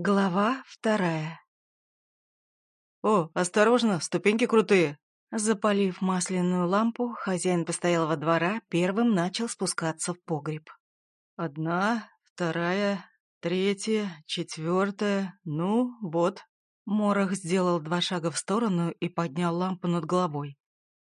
Глава вторая. «О, осторожно, ступеньки крутые!» Запалив масляную лампу, хозяин постоялого двора первым начал спускаться в погреб. «Одна, вторая, третья, четвертая, ну, вот». Морох сделал два шага в сторону и поднял лампу над головой.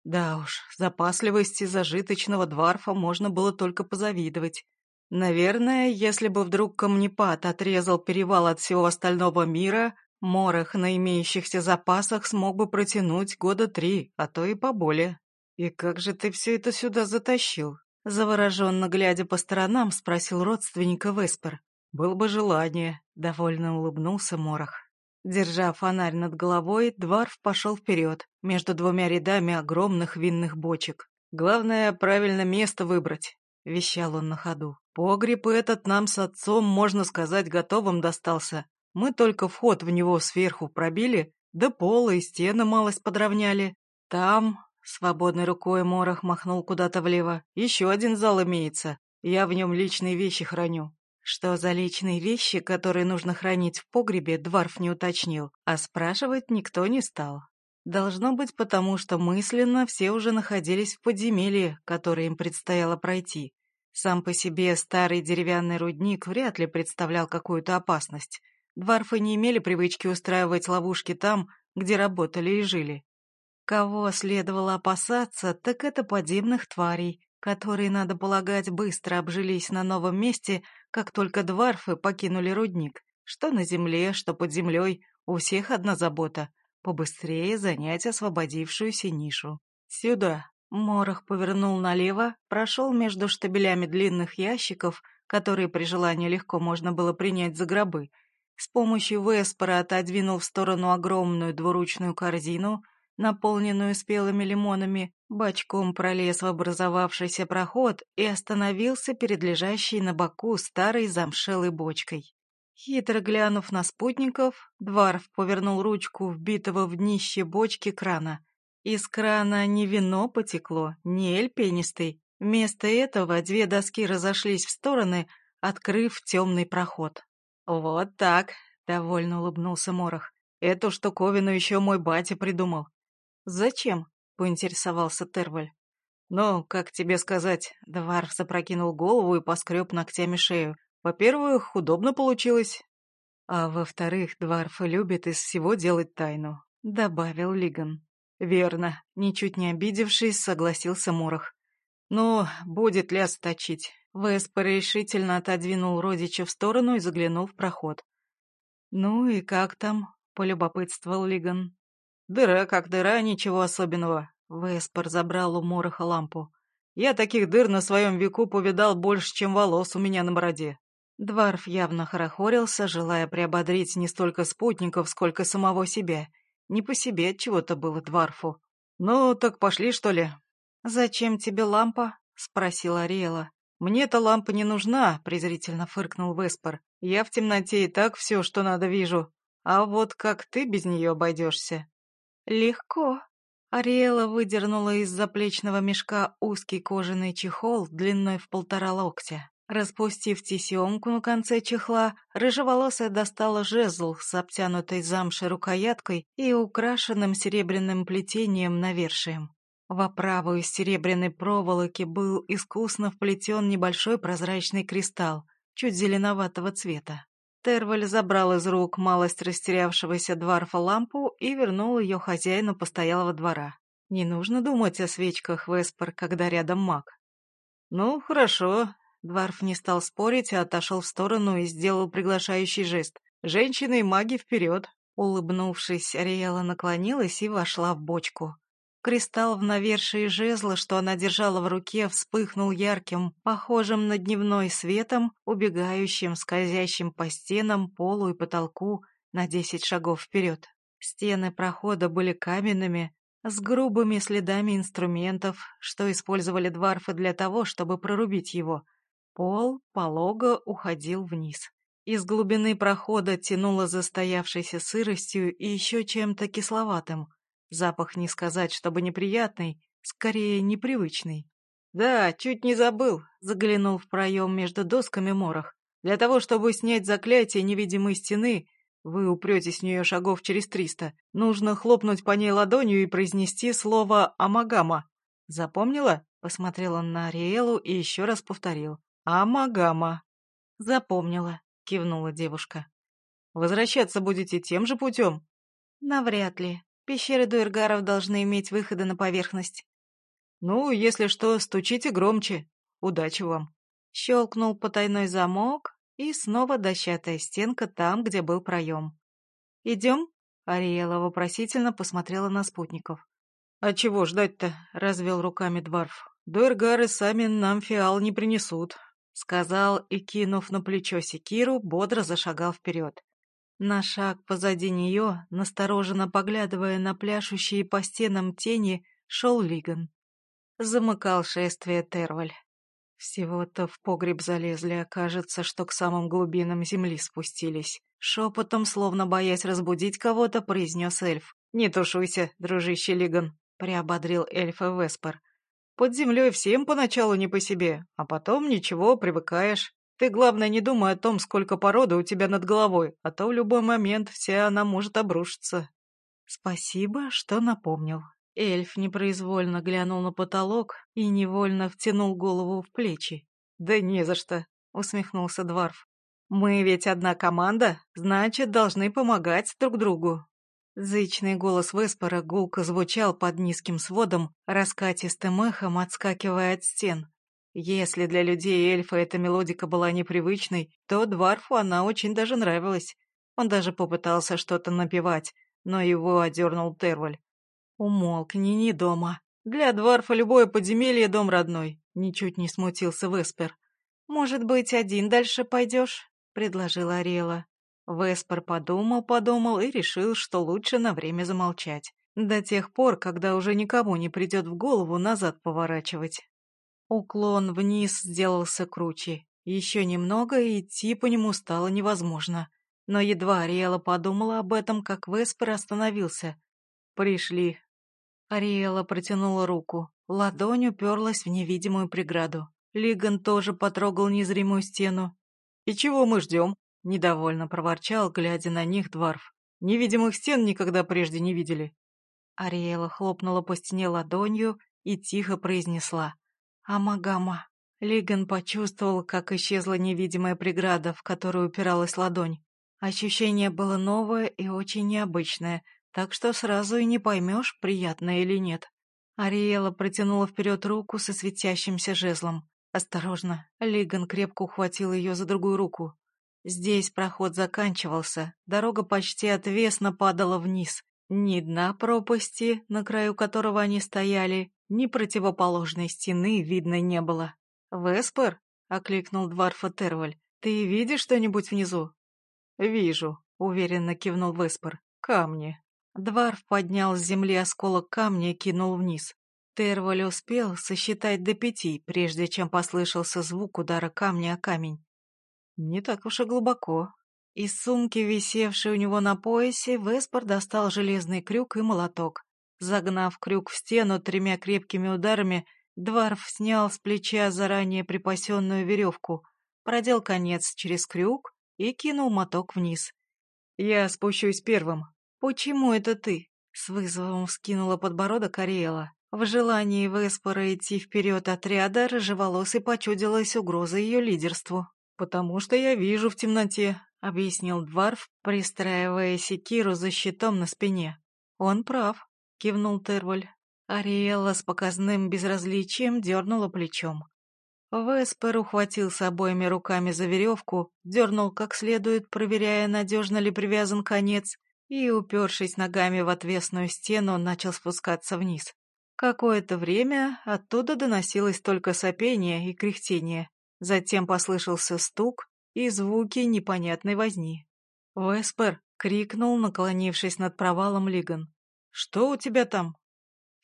Да уж, запасливости зажиточного дворфа можно было только позавидовать. Наверное, если бы вдруг камнепад отрезал перевал от всего остального мира, Морох на имеющихся запасах смог бы протянуть года три, а то и поболее. «И как же ты все это сюда затащил?» Завороженно глядя по сторонам, спросил родственника Веспер. «Было бы желание», — довольно улыбнулся Морох. Держа фонарь над головой, Дварф пошел вперед, между двумя рядами огромных винных бочек. «Главное, правильно место выбрать», — вещал он на ходу. Погреб этот нам с отцом, можно сказать, готовым достался. Мы только вход в него сверху пробили, да пола и стены малость подровняли. Там, свободной рукой Морох махнул куда-то влево, еще один зал имеется. Я в нем личные вещи храню. Что за личные вещи, которые нужно хранить в погребе, Дварф не уточнил, а спрашивать никто не стал. Должно быть потому, что мысленно все уже находились в подземелье, которое им предстояло пройти. Сам по себе старый деревянный рудник вряд ли представлял какую-то опасность. Дварфы не имели привычки устраивать ловушки там, где работали и жили. Кого следовало опасаться, так это подземных тварей, которые, надо полагать, быстро обжились на новом месте, как только дварфы покинули рудник. Что на земле, что под землей, у всех одна забота — побыстрее занять освободившуюся нишу. «Сюда!» Морох повернул налево, прошел между штабелями длинных ящиков, которые при желании легко можно было принять за гробы. С помощью Веспора отодвинул в сторону огромную двуручную корзину, наполненную спелыми лимонами, бочком пролез в образовавшийся проход и остановился перед лежащей на боку старой замшелой бочкой. Хитро глянув на спутников, Дварф повернул ручку вбитого в днище бочки крана — из крана не вино потекло, не эль пенистый. Вместо этого две доски разошлись в стороны, открыв темный проход. «Вот так», — довольно улыбнулся Морох. «Эту штуковину еще мой батя придумал». «Зачем?» — поинтересовался Терваль. «Ну, как тебе сказать?» — Дварф запрокинул голову и поскреб ногтями шею. «Во-первых, удобно получилось. А во-вторых, Дварф любит из всего делать тайну», — добавил Лиган. «Верно», — ничуть не обидевшись, согласился Морох. «Ну, будет ляс точить». Веспер решительно отодвинул родича в сторону и заглянул в проход. «Ну и как там?» — полюбопытствовал Лиган. «Дыра как дыра, ничего особенного». Веспер забрал у Мороха лампу. «Я таких дыр на своем веку повидал больше, чем волос у меня на бороде». Дварф явно хорохорился, желая приободрить не столько спутников, сколько самого себя — не по себе от чего-то было Дварфу. «Ну, так пошли, что ли?» «Зачем тебе лампа?» — спросила Ариэла. «Мне-то лампа не нужна», — презрительно фыркнул Веспер. «Я в темноте и так все, что надо, вижу. А вот как ты без нее обойдешься?» «Легко». Ариэла выдернула из заплечного мешка узкий кожаный чехол длиной в полтора локтя. Распустив тесемку на конце чехла, рыжеволосая достала жезл с обтянутой замшей рукояткой и украшенным серебряным плетением навершием. В оправу из серебряной проволоки был искусно вплетен небольшой прозрачный кристалл, чуть зеленоватого цвета. Терваль забрал из рук малость растерявшегося дворфа лампу и вернул ее хозяину постоялого двора. Не нужно думать о свечках, Веспер, когда рядом маг. «Ну, хорошо», Дварф не стал спорить, а отошел в сторону и сделал приглашающий жест. «Женщины и маги вперед!» Улыбнувшись, Ариэла наклонилась и вошла в бочку. Кристалл в навершии жезла, что она держала в руке, вспыхнул ярким, похожим на дневной светом, убегающим, скользящим по стенам, полу и потолку на десять шагов вперед. Стены прохода были каменными, с грубыми следами инструментов, что использовали дварфы для того, чтобы прорубить его. Пол полого уходил вниз. Из глубины прохода тянуло застоявшейся сыростью и еще чем-то кисловатым. Запах не сказать, чтобы неприятный, скорее непривычный. «Да, чуть не забыл», — заглянул в проем между досками морох. «Для того, чтобы снять заклятие невидимой стены, Вы упретесь в нее шагов через триста. Нужно хлопнуть по ней ладонью и произнести слово «амагама». Запомнила? Посмотрел он на Ариэлу и еще раз повторил. «Амагама». «Запомнила», — кивнула девушка. «Возвращаться будете тем же путем?» «Навряд ли. Пещеры дуэргаров должны иметь выходы на поверхность». «Ну, если что, стучите громче. Удачи вам». Щелкнул потайной замок, и снова дощатая стенка там, где был проем. «Идем?» — Ариэла вопросительно посмотрела на спутников. «А чего ждать-то?» — развел руками Дварф. «Дуэргары сами нам фиал не принесут», — сказал и, кинув на плечо секиру, бодро зашагал вперед. На шаг позади нее, настороженно поглядывая на пляшущие по стенам тени, шел Лиган. Замыкал шествие Терваль. Всего-то в погреб залезли, а кажется, что к самым глубинам земли спустились. Шепотом, словно боясь разбудить кого-то, произнес эльф. «Не тушуйся, дружище Лиган», — приободрил эльфа Веспер. «Под землей всем поначалу не по себе, а потом ничего, привыкаешь. Ты, главное, не думай о том, сколько породы у тебя над головой, а то в любой момент вся она может обрушиться». «Спасибо, что напомнил», Эльф непроизвольно глянул на потолок и невольно втянул голову в плечи. «Да не за что», — усмехнулся Дварф. «Мы ведь одна команда, значит, должны помогать друг другу». Зычный голос Веспора гулко звучал под низким сводом, раскатистым эхом отскакивая от стен. Если для людей эльфа эта мелодика была непривычной, то Дварфу она очень даже нравилась. Он даже попытался что-то напевать, но его одернул Терваль. «Умолкни, не дома. Для Дварфа любое подземелье — дом родной», — ничуть не смутился Веспер. «Может быть, один дальше пойдешь?» — предложила Ариэла. Веспер подумал-подумал и решил, что лучше на время замолчать. До тех пор, когда уже никому не придет в голову назад поворачивать. Уклон вниз сделался круче. Еще немного, и идти по нему стало невозможно. Но едва Ариэла подумала об этом, как Веспер остановился. «Пришли», Ариэла протянула руку. Ладонь уперлась в невидимую преграду. Лиган тоже потрогал незримую стену. «И чего мы ждем?» — недовольно проворчал, глядя на них Дварф. «Невидимых стен никогда прежде не видели». Ариэла хлопнула по стене ладонью и тихо произнесла. «Амагама». Лиган почувствовал, как исчезла невидимая преграда, в которую упиралась ладонь. Ощущение было новое и очень необычное, так что сразу и не поймешь, приятно или нет. Ариэла протянула вперед руку со светящимся жезлом. Осторожно, Лиган крепко ухватил ее за другую руку. Здесь проход заканчивался, дорога почти отвесно падала вниз. Ни дна пропасти, на краю которого они стояли, ни противоположной стены видно не было. «Веспер?» — окликнул Дварфа Терваль. «Ты видишь что-нибудь внизу?» «Вижу», — уверенно кивнул Веспер. «Камни». Дварф поднял с земли осколок камня и кинул вниз. Терваль успел сосчитать до пяти, прежде чем послышался звук удара камня о камень. Не так уж и глубоко. Из сумки, висевшей у него на поясе, Веспор достал железный крюк и молоток. Загнав крюк в стену тремя крепкими ударами, Дварф снял с плеча заранее припасенную веревку, продел конец через крюк и кинул моток вниз. «Я спущусь первым», «Почему это ты?» — с вызовом вскинула подбородок Ариэла. В желании Веспора идти вперед отряда рыжеволосой почудилась угроза ее лидерству. «Потому что я вижу в темноте», — объяснил Дварф, пристраивая секиру за щитом на спине. «Он прав», — кивнул Терваль. Ариэла с показным безразличием дернула плечом. Веспер ухватился обоими руками за веревку, дернул как следует, проверяя, надежно ли привязан конец, и, упершись ногами в отвесную стену, начал спускаться вниз. Какое-то время оттуда доносилось только сопение и кряхтение. Затем послышался стук и звуки непонятной возни. «Веспер!» — крикнул, наклонившись над провалом Лиган. «Что у тебя там?»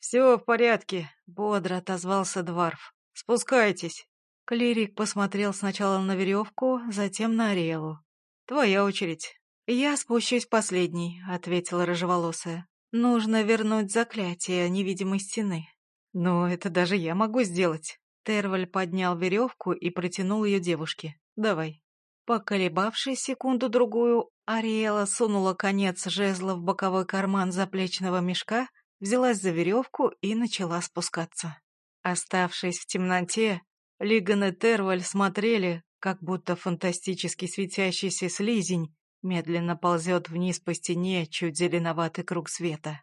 «Все в порядке», — бодро отозвался Дварф. «Спускайтесь». Клирик посмотрел сначала на веревку, затем на Ариэлу. «Твоя очередь». «Я спущусь последней», — ответила рыжеволосая. «Нужно вернуть заклятие невидимой стены». «Но это даже я могу сделать». Терваль поднял веревку и протянул ее девушке. «Давай». Поколебавшись секунду-другую, Ариэла сунула конец жезла в боковой карман заплечного мешка, взялась за веревку и начала спускаться. Оставшись в темноте, Лиган и Терваль смотрели, как будто фантастически светящийся слизень медленно ползет вниз по стене чуть зеленоватый круг света.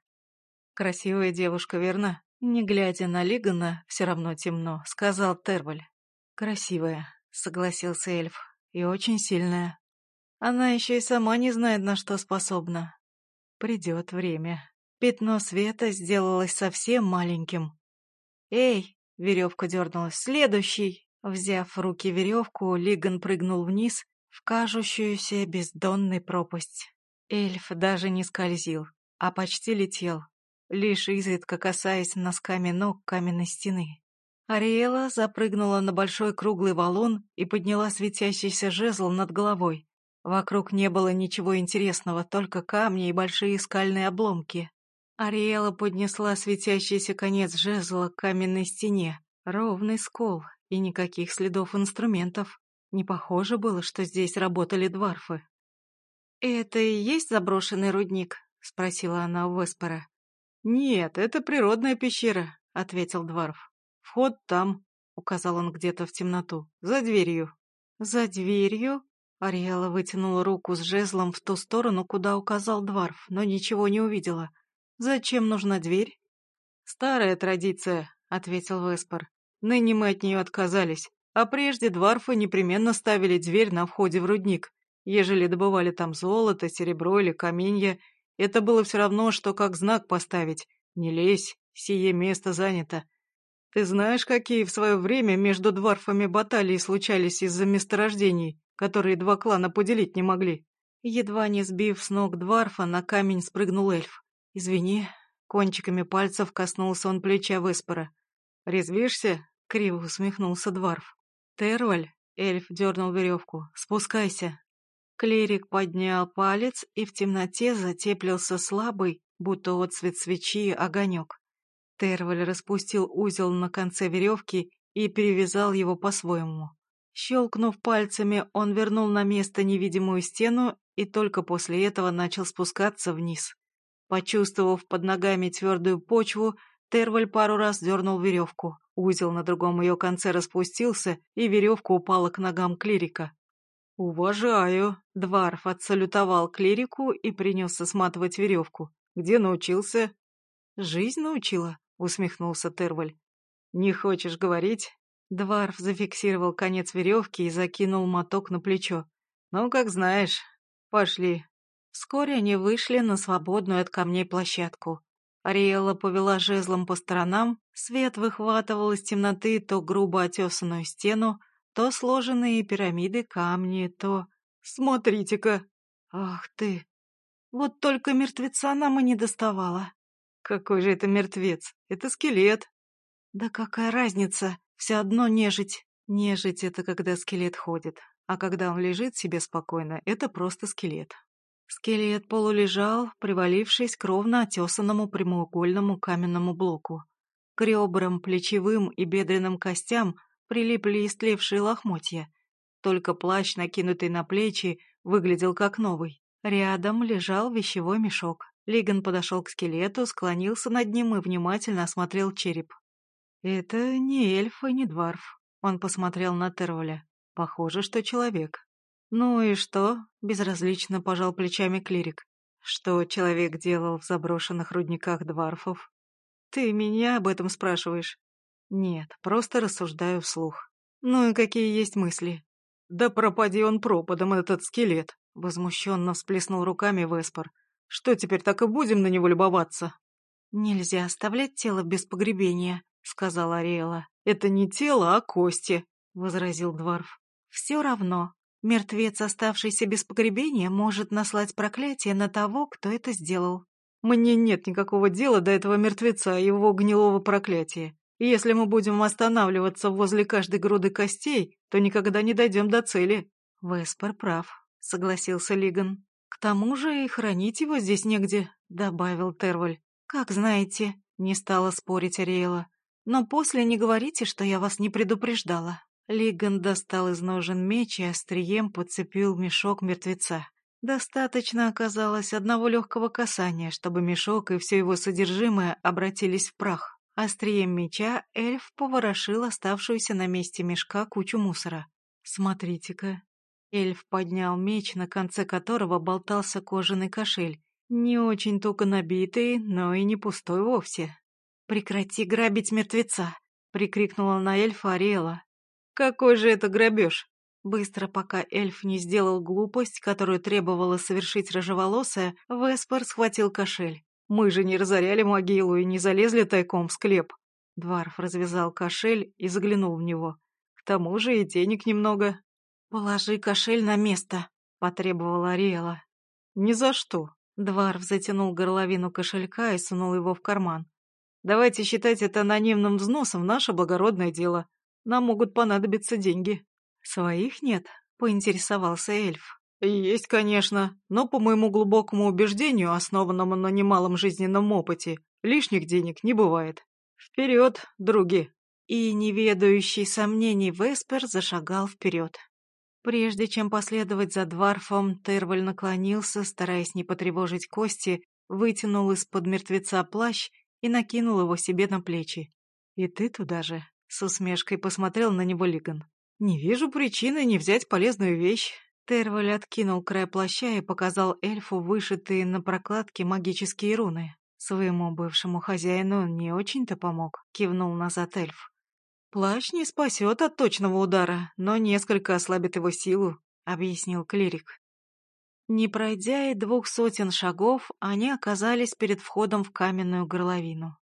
«Красивая девушка, верно?» Не глядя на Лигана, все равно темно, сказал Терваль. «Красивая», — согласился эльф, — «и очень сильная. Она еще и сама не знает, на что способна. Придет время». Пятно света сделалось совсем маленьким. «Эй!» — веревка дернулась. «Следующий!» Взяв в руки веревку, Лиган прыгнул вниз в кажущуюся бездонной пропасть. Эльф даже не скользил, а почти летел, лишь изредка касаясь носками ног каменной стены. Ариэла запрыгнула на большой круглый валун и подняла светящийся жезл над головой. Вокруг не было ничего интересного, только камни и большие скальные обломки. Ариэла поднесла светящийся конец жезла к каменной стене. Ровный скол и никаких следов инструментов. Не похоже было, что здесь работали дварфы. «Это и есть заброшенный рудник?» — спросила она у Веспера. «Нет, это природная пещера», — ответил Дварф. «Вход там», — указал он где-то в темноту, — «за дверью». «За дверью?» Ариэла вытянула руку с жезлом в ту сторону, куда указал Дварф, но ничего не увидела. «Зачем нужна дверь?» «Старая традиция», — ответил Веспер. «Ныне мы от нее отказались, а прежде Дварфы непременно ставили дверь на входе в рудник, ежели добывали там золото, серебро или каменья, это было все равно, что как знак поставить. Не лезь, сие место занято. Ты знаешь, какие в свое время между дварфами баталии случались из-за месторождений, которые два клана поделить не могли? Едва не сбив с ног дварфа, на камень спрыгнул эльф. «Извини». Кончиками пальцев коснулся он плеча Веспора. «Резвишься?» — криво усмехнулся дварф. «Терваль?» — эльф дернул веревку. «Спускайся». Клирик поднял палец, и в темноте затеплился слабый, будто отцвет свечи, огонек. Терваль распустил узел на конце веревки и перевязал его по-своему. Щелкнув пальцами, он вернул на место невидимую стену и только после этого начал спускаться вниз. Почувствовав под ногами твердую почву, Терваль пару раз дернул веревку. Узел на другом ее конце распустился, и веревка упала к ногам клирика. «Уважаю!» — Дварф отсалютовал клирику и принялся сматывать веревку. «Где научился?» «Жизнь научила», — усмехнулся Терваль. «Не хочешь говорить?» Дварф зафиксировал конец веревки и закинул моток на плечо. «Ну, как знаешь. Пошли». Вскоре они вышли на свободную от камней площадку. Ариэла повела жезлом по сторонам, свет выхватывал из темноты то грубо отесанную стену, то сложенные пирамиды камни, то... Смотрите-ка! Ах ты! Вот только мертвеца нам и не доставало. Какой же это мертвец? Это скелет. Да какая разница? Все одно нежить. Нежить — это когда скелет ходит, а когда он лежит себе спокойно, это просто скелет. Скелет полулежал, привалившись к ровно отесанному прямоугольному каменному блоку. К ребрам, плечевым и бедренным костям прилипли истлевшие лохмотья. Только плащ, накинутый на плечи, выглядел как новый. Рядом лежал вещевой мешок. Лиган подошел к скелету, склонился над ним и внимательно осмотрел череп. «Это не эльф и не дварф», — он посмотрел на Терволя. «Похоже, что человек». «Ну и что?» — безразлично пожал плечами клирик. «Что человек делал в заброшенных рудниках дварфов?» «Ты меня об этом спрашиваешь?» Нет, просто рассуждаю вслух. Ну и какие есть мысли? Да пропади он пропадом, этот скелет, возмущенно всплеснул руками Веспор. Что теперь так и будем на него любоваться? Нельзя оставлять тело без погребения, сказала Ариэла. Это не тело, а кости, возразил Дварф. Все равно, мертвец, оставшийся без погребения, может наслать проклятие на того, кто это сделал. Мне нет никакого дела до этого мертвеца и его гнилого проклятия. И если мы будем останавливаться возле каждой груды костей, то никогда не дойдем до цели. Веспер прав, согласился Лиган. К тому же и хранить его здесь негде, добавил Терваль. Как знаете, не стала спорить Ариэла. Но после не говорите, что я вас не предупреждала. Лиган достал из ножен меч и острием подцепил мешок мертвеца. Достаточно оказалось одного легкого касания, чтобы мешок и все его содержимое обратились в прах. Острием меча эльф поворошил оставшуюся на месте мешка кучу мусора. «Смотрите-ка». Эльф поднял меч, на конце которого болтался кожаный кошель. Не очень туго набитый, но и не пустой вовсе. «Прекрати грабить мертвеца!» — прикрикнула на эльфа Ариэла. «Какой же это грабеж?» Быстро, пока эльф не сделал глупость, которую требовала совершить рыжеволосая, Веспор схватил кошель. «Мы же не разоряли могилу и не залезли тайком в склеп». Дварф развязал кошель и заглянул в него. «К тому же и денег немного». «Положи кошель на место», — потребовала Ариэла. «Ни за что». Дварф затянул горловину кошелька и сунул его в карман. «Давайте считать это анонимным взносом наше благородное дело. Нам могут понадобиться деньги». «Своих нет?» — поинтересовался эльф. «Есть, конечно, но, по моему глубокому убеждению, основанному на немалом жизненном опыте, лишних денег не бывает. Вперед, други!» И неведающий сомнений Веспер зашагал вперед. Прежде чем последовать за Дварфом, Терваль наклонился, стараясь не потревожить кости, вытянул из-под мертвеца плащ и накинул его себе на плечи. «И ты туда же?» — с усмешкой посмотрел на него Лиган. «Не вижу причины не взять полезную вещь». Терваль откинул край плаща и показал эльфу вышитые на прокладке магические руны. Своему бывшему хозяину он не очень-то помог, кивнул назад эльф. Плащ не спасет от точного удара, но несколько ослабит его силу, объяснил клирик. Не пройдя и двух сотен шагов, они оказались перед входом в каменную горловину.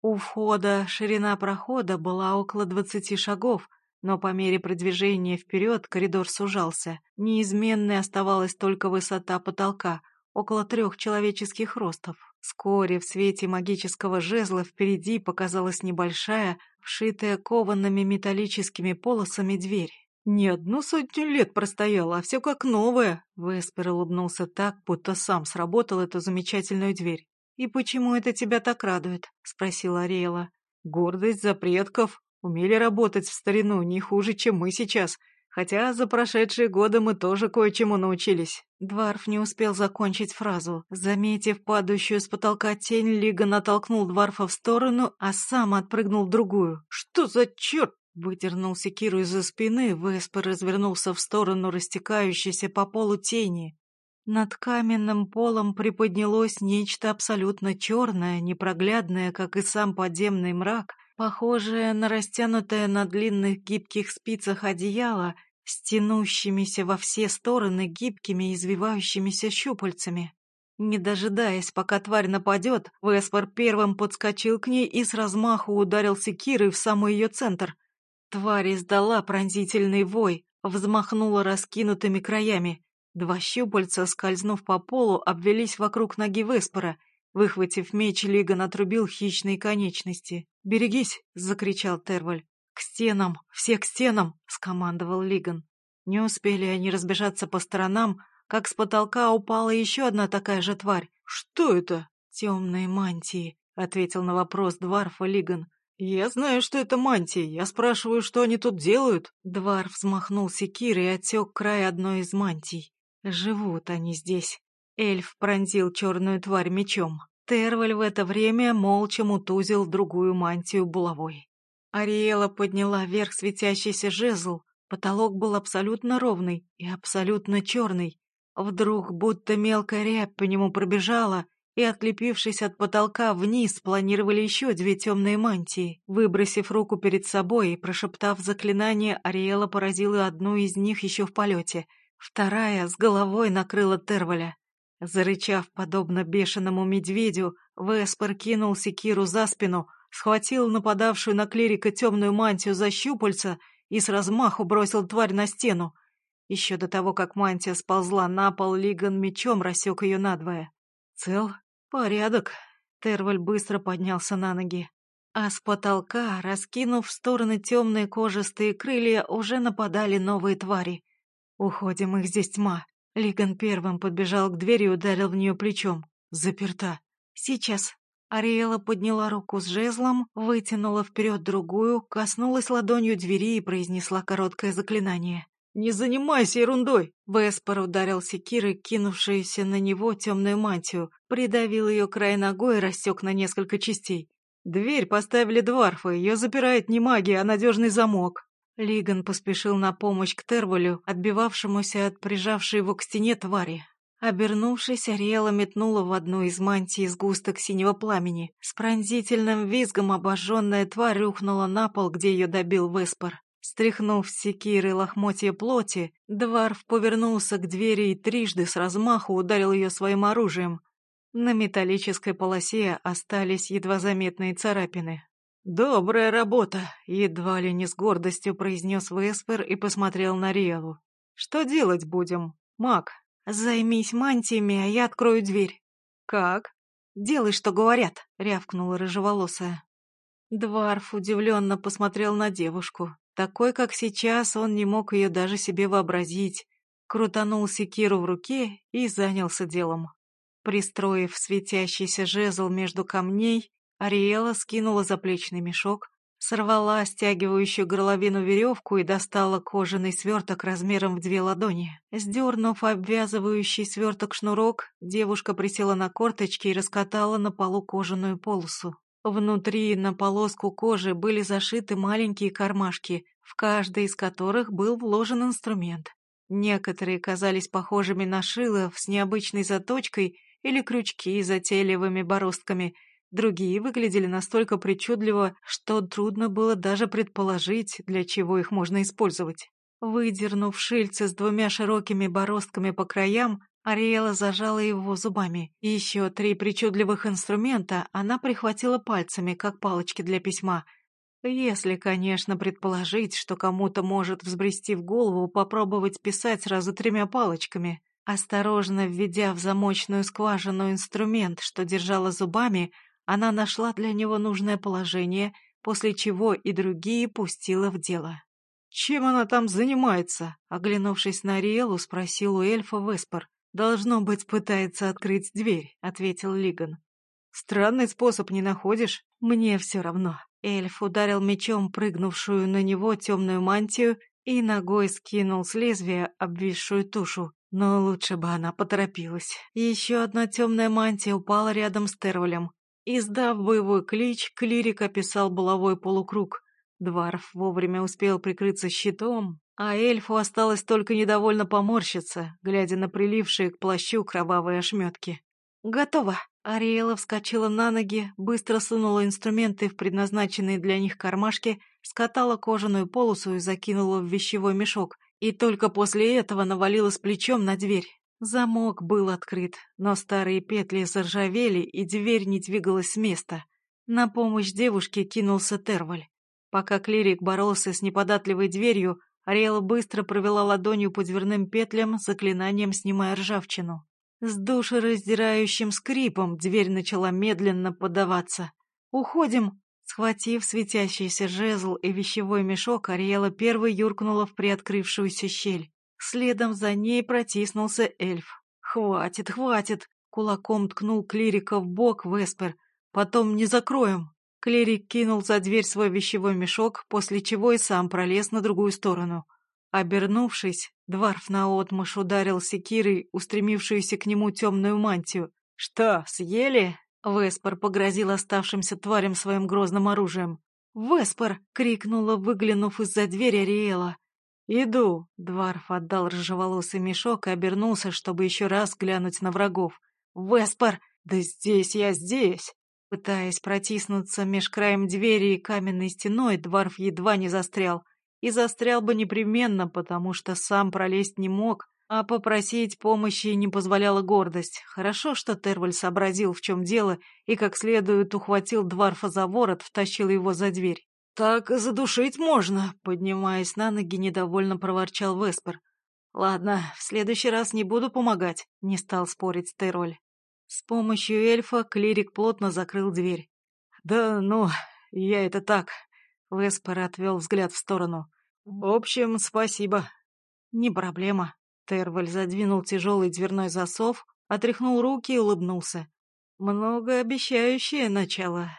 У входа ширина прохода была около двадцати шагов, но по мере продвижения вперед коридор сужался. Неизменной оставалась только высота потолка, около трех человеческих ростов. Вскоре в свете магического жезла впереди показалась небольшая, вшитая коваными металлическими полосами дверь. «Не одну сотню лет простояла, а все как новое!» Веспер улыбнулся так, будто сам сработал эту замечательную дверь. «И почему это тебя так радует?» — спросила Ариэла. «Гордость за предков», Умели работать в старину не хуже, чем мы сейчас, хотя за прошедшие годы мы тоже кое-чему научились». Дварф не успел закончить фразу. Заметив падающую с потолка тень, Лига натолкнул Дварфа в сторону, а сам отпрыгнул в другую. «Что за черт?» Выдернул секиру из-за спины, Веспер развернулся в сторону растекающейся по полу тени. Над каменным полом приподнялось нечто абсолютно черное, непроглядное, как и сам подземный мрак, похожее на растянутое на длинных гибких спицах одеяло с тянущимися во все стороны гибкими извивающимися щупальцами. Не дожидаясь, пока тварь нападет, Веспор первым подскочил к ней и с размаху ударил секирой в самый ее центр. Тварь издала пронзительный вой, взмахнула раскинутыми краями. Два щупальца, скользнув по полу, обвелись вокруг ноги Веспора — Выхватив меч, Лиган отрубил хищные конечности. «Берегись!» — закричал Терваль. «К стенам! Все к стенам!» — скомандовал Лиган. Не успели они разбежаться по сторонам, как с потолка упала еще одна такая же тварь. «Что это?» «Темные мантии», — ответил на вопрос Дварфа Лиган. «Я знаю, что это мантии. Я спрашиваю, что они тут делают?» Дварф взмахнул секирой и отсек край одной из мантий. «Живут они здесь. Эльф пронзил черную тварь мечом. Терваль в это время молча мутузил другую мантию булавой. Ариэла подняла вверх светящийся жезл. Потолок был абсолютно ровный и абсолютно черный. Вдруг будто мелкая рябь по нему пробежала, и, отлепившись от потолка вниз, планировали еще две темные мантии. Выбросив руку перед собой и прошептав заклинание, Ариэла поразила одну из них еще в полете. Вторая с головой накрыла Терваля. Зарычав, подобно бешеному медведю, Веспер кинул секиру за спину, схватил нападавшую на клирика темную мантию за щупальца и с размаху бросил тварь на стену. Еще до того, как мантия сползла на пол, Лиган мечом рассек ее надвое. «Цел? Порядок!» Терваль быстро поднялся на ноги. А с потолка, раскинув в стороны темные кожистые крылья, уже нападали новые твари. «Уходим, их здесь тьма!» Лиган первым подбежал к двери и ударил в нее плечом. Заперта. Сейчас. Ариэла подняла руку с жезлом, вытянула вперед другую, коснулась ладонью двери и произнесла короткое заклинание. «Не занимайся ерундой!» Веспор ударил секирой, кинувшуюся на него темную мантию, придавил ее край ногой и рассек на несколько частей. «Дверь поставили дварфы, ее запирает не магия, а надежный замок». Лиган поспешил на помощь к Терволю, отбивавшемуся от прижавшей его к стене твари. Обернувшись, Ариэла метнула в одну из мантий сгусток синего пламени. С пронзительным визгом обожженная тварь рухнула на пол, где ее добил Веспор. Стряхнув с секиры лохмотья плоти, Дварф повернулся к двери и трижды с размаху ударил ее своим оружием. На металлической полосе остались едва заметные царапины. «Добрая работа!» — едва ли не с гордостью произнес Веспер и посмотрел на Риэлу. «Что делать будем, маг?» «Займись мантиями, а я открою дверь». «Как?» «Делай, что говорят», — рявкнула рыжеволосая. Дварф удивленно посмотрел на девушку. Такой, как сейчас, он не мог ее даже себе вообразить. Крутанул секиру в руке и занялся делом. Пристроив светящийся жезл между камней, Ариэла скинула заплечный мешок, Сорвала стягивающую горловину веревку и достала кожаный сверток размером в две ладони. Сдернув обвязывающий сверток шнурок, девушка присела на корточки и раскатала на полу кожаную полосу. Внутри на полоску кожи были зашиты маленькие кармашки, в каждый из которых был вложен инструмент. Некоторые казались похожими на шило с необычной заточкой или крючки с затейливыми бороздками – Другие выглядели настолько причудливо, что трудно было даже предположить, для чего их можно использовать. Выдернув шильце с двумя широкими бороздками по краям, Ариэла зажала его зубами. Еще три причудливых инструмента она прихватила пальцами, как палочки для письма. Если, конечно, предположить, что кому-то может взбрести в голову попробовать писать сразу тремя палочками. Осторожно введя в замочную скважину инструмент, что держала зубами, она нашла для него нужное положение, после чего и другие пустила в дело. «Чем она там занимается?» Оглянувшись на Риэлу, спросил у эльфа Веспор. «Должно быть, пытается открыть дверь», — ответил Лиган. «Странный способ не находишь?» «Мне все равно». Эльф ударил мечом прыгнувшую на него темную мантию и ногой скинул с лезвия обвисшую тушу. Но лучше бы она поторопилась. Еще одна темная мантия упала рядом с Терволем. Издав боевой клич, клирик описал булавой полукруг. Дварф вовремя успел прикрыться щитом, а эльфу осталось только недовольно поморщиться, глядя на прилившие к плащу кровавые ошметки. «Готово!» Ариэла вскочила на ноги, быстро сунула инструменты в предназначенные для них кармашки, скатала кожаную полосу и закинула в вещевой мешок, и только после этого навалилась плечом на дверь. Замок был открыт, но старые петли заржавели, и дверь не двигалась с места. На помощь девушке кинулся Терваль. Пока клирик боролся с неподатливой дверью, Ариэла быстро провела ладонью по дверным петлям, заклинанием снимая ржавчину. С душераздирающим скрипом дверь начала медленно поддаваться. «Уходим!» Схватив светящийся жезл и вещевой мешок, Ариэла первой юркнула в приоткрывшуюся щель. Следом за ней протиснулся эльф. «Хватит, хватит!» Кулаком ткнул клирика в бок Веспер. «Потом не закроем!» Клирик кинул за дверь свой вещевой мешок, после чего и сам пролез на другую сторону. Обернувшись, Дварф наотмашь ударил секирой, устремившуюся к нему темную мантию. «Что, съели?» Веспер погрозил оставшимся тварям своим грозным оружием. «Веспер!» — крикнула, выглянув из-за двери Ариэла. «Иду!» — Дварф отдал рыжеволосый мешок и обернулся, чтобы еще раз глянуть на врагов. «Веспер! Да здесь я здесь!» Пытаясь протиснуться меж краем двери и каменной стеной, Дварф едва не застрял. И застрял бы непременно, потому что сам пролезть не мог, а попросить помощи не позволяла гордость. Хорошо, что Терваль сообразил, в чем дело, и как следует ухватил Дварфа за ворот, втащил его за дверь. «Так задушить можно», — поднимаясь на ноги, недовольно проворчал Веспер. «Ладно, в следующий раз не буду помогать», — не стал спорить Тероль. С помощью эльфа клирик плотно закрыл дверь. «Да ну, я это так», — Веспер отвел взгляд в сторону. «В общем, спасибо». «Не проблема». Терваль задвинул тяжелый дверной засов, отряхнул руки и улыбнулся. Многообещающее начало.